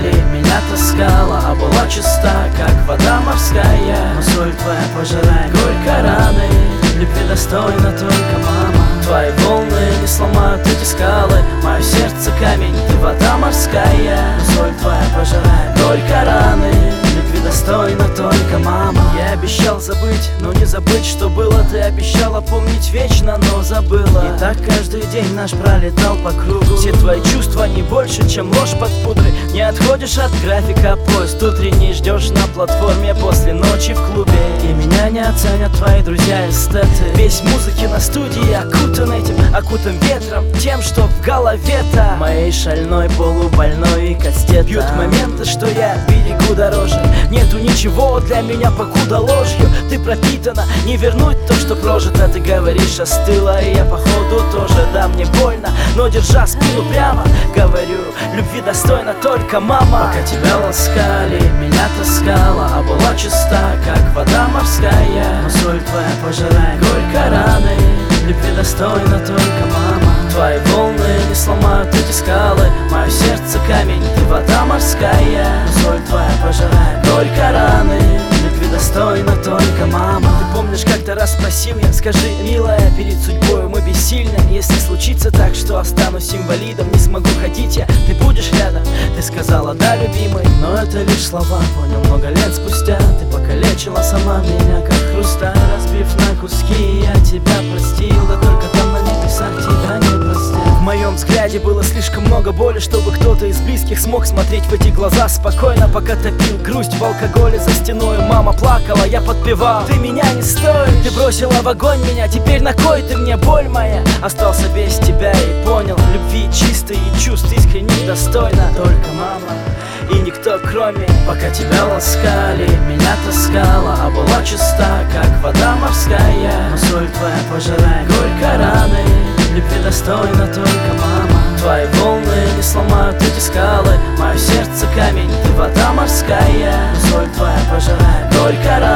печали Меня таскала, а была чиста, как вода морская. Но соль твоя пожирает горько раны. Любви достойна только мама. Твои волны не сломают эти скалы. Мое сердце камень ты вода морская. Но соль твоя пожирает только раны. Любви достойна только мама. Я обещал забыть, но не забыть, что было ты обещал обещала помнить вечно, но забыла. И так каждый день наш пролетал по кругу. Все твои чувства не больше, чем ложь под пудрой. Не отходишь от графика, поезд утренний Ждешь на платформе после ночи в клубе меня не оценят твои друзья эстеты. Весь музыки на студии окутан этим Окутан ветром, тем, что в голове-то Моей шальной полубольной кастет. Бьют моменты, что я берегу дороже. Нету ничего для меня покуда ложью. Ты пропитана, не вернуть то, что прожито. Ты говоришь, остыла, и я походу тоже. Да, мне больно, но держа спину прямо Говорю, любви достойна только мама. Пока тебя ласкали, меня таскала А была чиста, как вода морская. Но соль твоя пожирает горько раны Любви достойна только мама. Твои волны не сломают эти скалы Мое сердце камень, ты вода морская. Но соль твоя пожирает горько раны помнишь, как-то раз спросил я Скажи, милая, перед судьбой мы бессильны. Если случится так, что останусь инвалидом Не смогу ходить я, ты будешь рядом? Ты сказала, да, любимый, но это лишь слова. Понял много лет спустя Ты покалечила сама меня, как хрусталь Разбив на куски, я тебя простил слишком много боли Чтобы кто-то из близких смог смотреть в эти глаза. Спокойно, пока топил грусть в алкоголе за стеной Мама плакала, я подпевал. Ты меня не стоишь Ты бросила в огонь меня, теперь на кой ты мне боль моя? Остался без тебя и понял Любви чистой и чувств искренних достойна Только мама и никто кроме Пока тебя ласкали, меня таскала. А была чиста, как вода морская. Но соль твоя пожирает горько раны. Любви достойна только мама Твои волны не сломают эти скалы. Мое сердце камень, ты вода морская. Соль твоя пожирает только мама